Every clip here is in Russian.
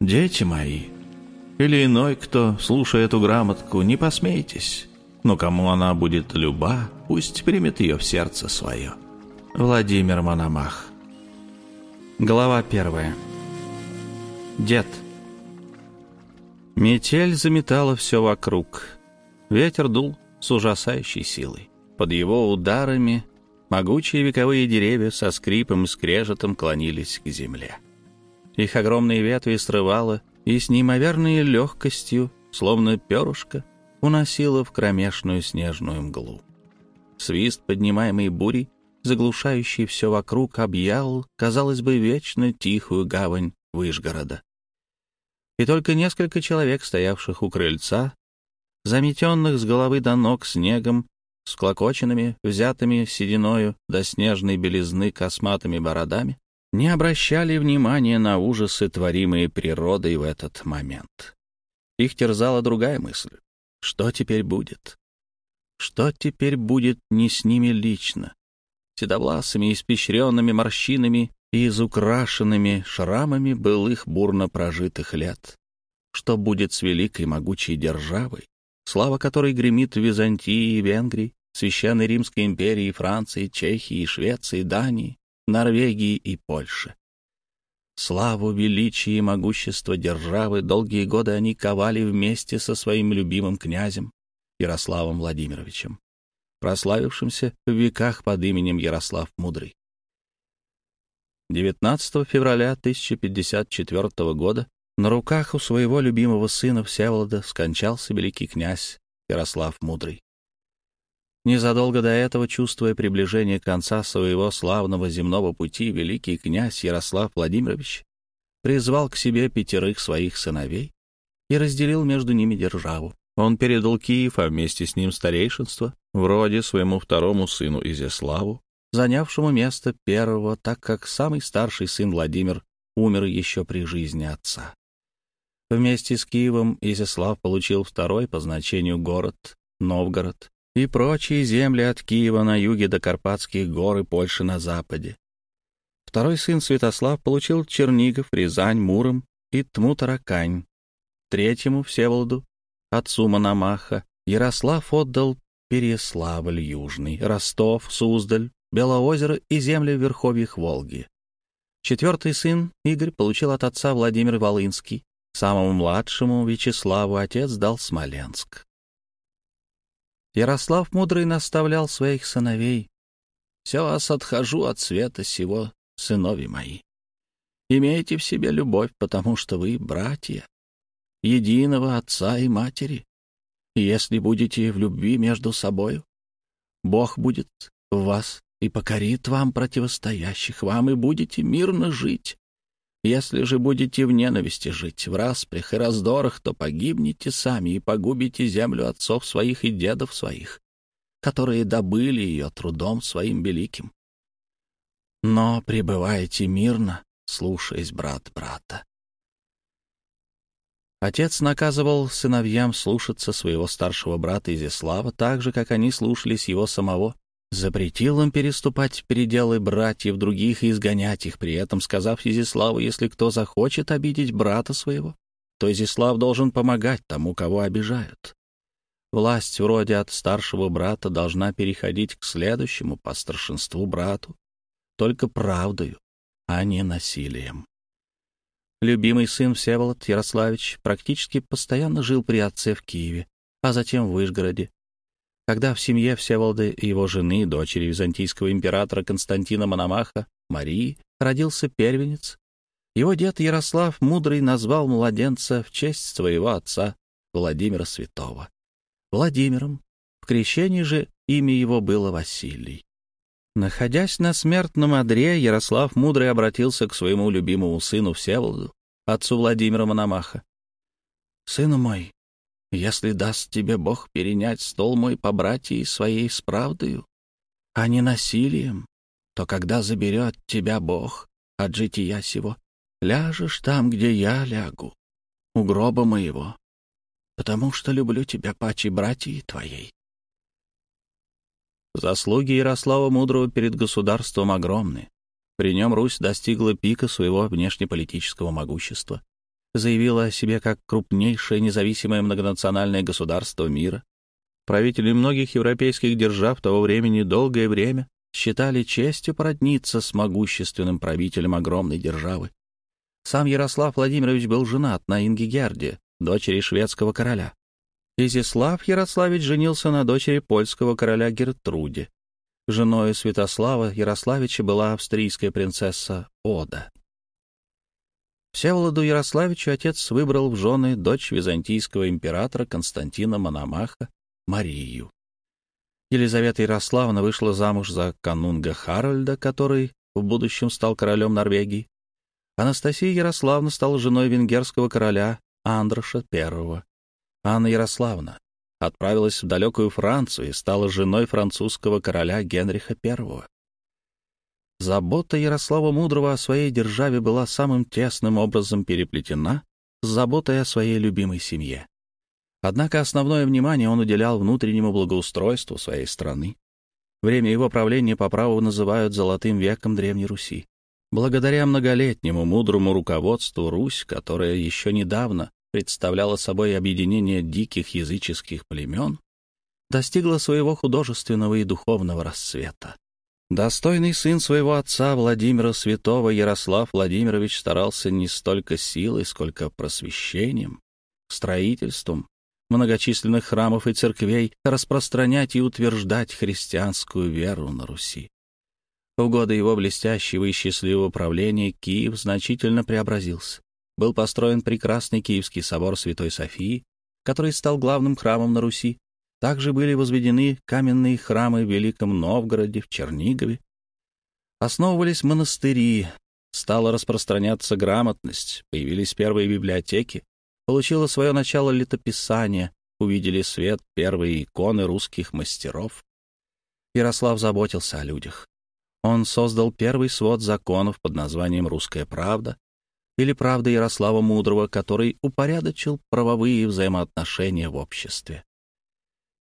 Дети мои, или иной, кто, слушая эту грамотку, не посмейтесь, но кому она будет люба, пусть примет ее в сердце свое. Владимир Мономах. Глава первая. Дед. Метель заметала все вокруг. Ветер дул с ужасающей силой. Под его ударами могучие вековые деревья со скрипом и скрежетом клонились к земле. Их огромные ветви срывало и с неимоверной легкостью, словно перышко, уносило в кромешную снежную мглу. Свист, поднимаемый бурей, заглушающий все вокруг, объял, казалось бы, вечно тихую гавань Выжгорода. И только несколько человек, стоявших у крыльца, заметенных с головы до ног снегом, с клокоченными, взятыми сединою до снежной белизны косматыми бородами, не обращали внимания на ужасы, творимые природой в этот момент. Их терзала другая мысль. Что теперь будет? Что теперь будет не с ними лично? Седовласыми, испещренными морщинами и изукрашенными шрамами былых бурно прожитых лет. Что будет с великой могучей державой, слава которой гремит в Византии и Венгрии, Священной Римской империи, Франции, Чехии, Швеции, Дании, Норвегии и Польши. Славу, величие и могущество державы долгие годы они ковали вместе со своим любимым князем Ярославом Владимировичем, прославившимся в веках под именем Ярослав Мудрый. 19 февраля 1054 года на руках у своего любимого сына Всеволода скончался великий князь Ярослав Мудрый. Незадолго до этого, чувствуя приближение конца своего славного земного пути, великий князь Ярослав Владимирович призвал к себе пятерых своих сыновей и разделил между ними державу. Он передал Киев, а вместе с ним старейшинство, вроде своему второму сыну Изяславу, занявшему место первого, так как самый старший сын Владимир умер еще при жизни отца. Вместе с Киевом Изяслав получил второй по значению город, Новгород, и прочие земли от Киева на юге до Карпатских гор и Польши на западе. Второй сын Святослав получил Чернигов, Рязань, Муром и Тмутаракань. Третьему, Всеволоду, отцу Мономаха, Ярослав отдал Переславль Южный, Ростов, Суздаль, Белоозеро и земли в верховьях Волги. Четвертый сын, Игорь, получил от отца Владимир Волынский, Самому младшему Вячеславу отец дал Смоленск. Ярослав Мудрый наставлял своих сыновей. «Все вас отхожу от света сего, сынови мои. Имейте в себе любовь, потому что вы братья, единого отца и матери. И если будете в любви между собою, Бог будет в вас и покорит вам противостоящих вам, и будете мирно жить. Если же будете в ненависти жить, в распрях и раздорах, то погибнете сами и погубите землю отцов своих и дедов своих, которые добыли ее трудом своим великим. Но пребывайте мирно, слушаясь брат брата. Отец наказывал сыновьям слушаться своего старшего брата Изяслава так же, как они слушались его самого, запретил им переступать пределы братьев других и изгонять их, при этом сказав Изиславу, если кто захочет обидеть брата своего, то Изислав должен помогать тому, кого обижают. Власть вроде от старшего брата должна переходить к следующему по старшинству брату, только правдою, а не насилием. Любимый сын Всеволод Ярославич практически постоянно жил при отце в Киеве, а затем в Вышгороде, когда в семье Всеволода и его жены, дочери византийского императора Константина Мономаха, Марии, родился первенец, его дед Ярослав Мудрый назвал младенца в честь своего отца Владимира Святого. Владимиром. В крещении же имя его было Василий. Находясь на смертном одре, Ярослав Мудрый обратился к своему любимому сыну Всеволоду, отцу Владимира Мономаха. «Сын мой, если даст тебе Бог перенять стол мой по братьи своей с правдою, а не насилием, то когда заберет тебя Бог от жития сего, ляжешь там, где я лягу, у гроба моего, потому что люблю тебя паче братьи твоей. Заслуги Ярослава Мудрого перед государством огромны. При нем Русь достигла пика своего внешнеполитического могущества. Заявило о себе как крупнейшее независимое многонациональное государство мира. Правители многих европейских держав того времени долгое время считали честью породниться с могущественным правителем огромной державы. Сам Ярослав Владимирович был женат на Ингигерде, дочери шведского короля. Изяслав Ярославич женился на дочери польского короля Гертруде. Женой Святослава Ярославича была австрийская принцесса Ода. Всеволоду Ярославичу отец выбрал в жены дочь византийского императора Константина Мономаха Марию. Елизавета Ярославна вышла замуж за канунга Харальда, который в будущем стал королем Норвегии. Анастасия Ярославна стала женой венгерского короля Андроша I. Анна Ярославна отправилась в далекую Францию и стала женой французского короля Генриха I. Забота Ярослава Мудрого о своей державе была самым тесным образом переплетена с заботой о своей любимой семье. Однако основное внимание он уделял внутреннему благоустройству своей страны. Время его правления по праву называют «золотым веком Древней Руси». Благодаря многолетнему мудрому руководству Русь, которая еще недавно представляла собой объединение диких языческих племен, достигла своего художественного и духовного расцвета. Достойный сын своего отца Владимира Святого Ярослав Владимирович старался не столько силой, сколько просвещением, строительством многочисленных храмов и церквей распространять и утверждать христианскую веру на Руси. В годы его блестящего и счастливого правления Киев значительно преобразился. Был построен прекрасный Киевский собор Святой Софии, который стал главным храмом на Руси, также были возведены каменные храмы в Великом Новгороде, в Чернигове. Основывались монастыри, стала распространяться грамотность, появились первые библиотеки, получило свое начало летописание, увидели свет первые иконы русских мастеров. Ярослав заботился о людях. Он создал первый свод законов под названием «Русская правда» или «Правда Ярослава Мудрого», который упорядочил правовые взаимоотношения в обществе.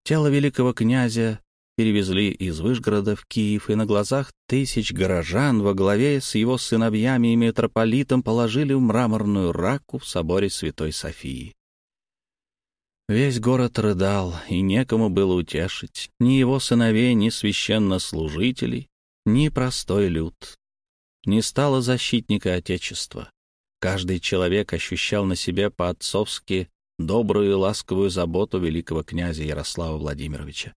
Тело великого князя перевезли из Вышгорода в Киев, и на глазах тысяч горожан во главе с его сыновьями и митрополитом положили в мраморную раку в соборе Святой Софии. Весь город рыдал, и некому было утешить ни его сыновей, ни священнослужителей, ни простой люд. Не стало защитника Отечества. Каждый человек ощущал на себе по-отцовски добрую и ласковую заботу великого князя Ярослава Владимировича.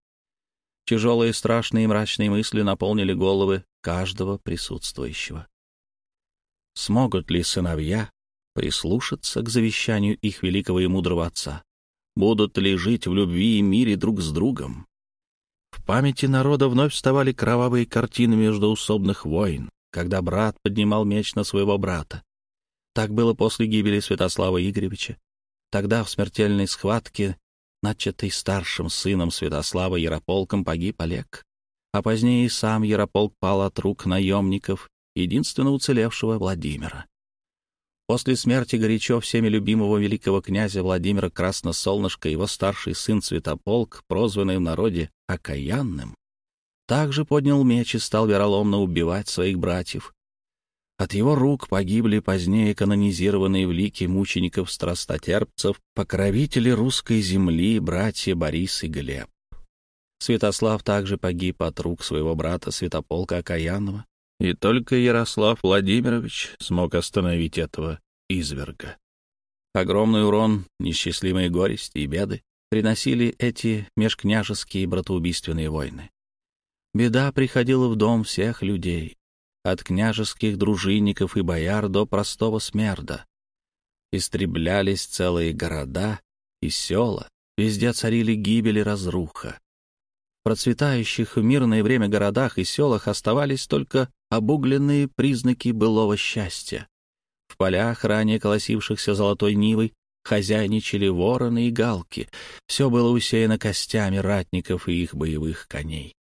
Тяжелые, страшные и мрачные мысли наполнили головы каждого присутствующего. Смогут ли сыновья прислушаться к завещанию их великого и мудрого отца? Будут ли жить в любви и мире друг с другом? В памяти народа вновь вставали кровавые картины междоусобных войн, когда брат поднимал меч на своего брата. Так было после гибели Святослава Игоревича, Тогда в смертельной схватке, начатой старшим сыном Святослава Ярополком, погиб Олег. А позднее и сам Ярополк пал от рук наемников, единственно уцелевшего Владимира. После смерти горячо всеми любимого великого князя Владимира Красносолнышко его старший сын Святополк, прозванный в народе Окаянным, также поднял меч и стал вероломно убивать своих братьев, от его рук погибли позднее канонизированные в лике мучеников-страстотерпцев покровители русской земли, братья Борис и Глеб. Святослав также погиб от рук своего брата Святополка Окаянного, и только Ярослав Владимирович смог остановить этого изверга. Огромный урон, несчастливые горести и беды приносили эти межкняжеские братоубийственные войны. Беда приходила в дом всех людей, от княжеских дружинников и бояр до простого смерда. Истреблялись целые города и села, везде царили гибель и разруха. В процветающих в мирное время городах и селах оставались только обугленные признаки былого счастья. В полях, ранее колосившихся золотой нивой, хозяйничали вороны и галки. Все было усеяно костями ратников и их боевых коней.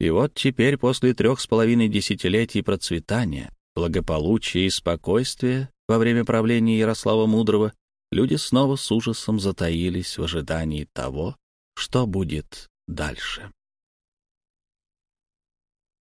И вот теперь, после трех с половиной десятилетий процветания, благополучия и спокойствия во время правления Ярослава Мудрого, люди снова с ужасом затаились в ожидании того, что будет дальше.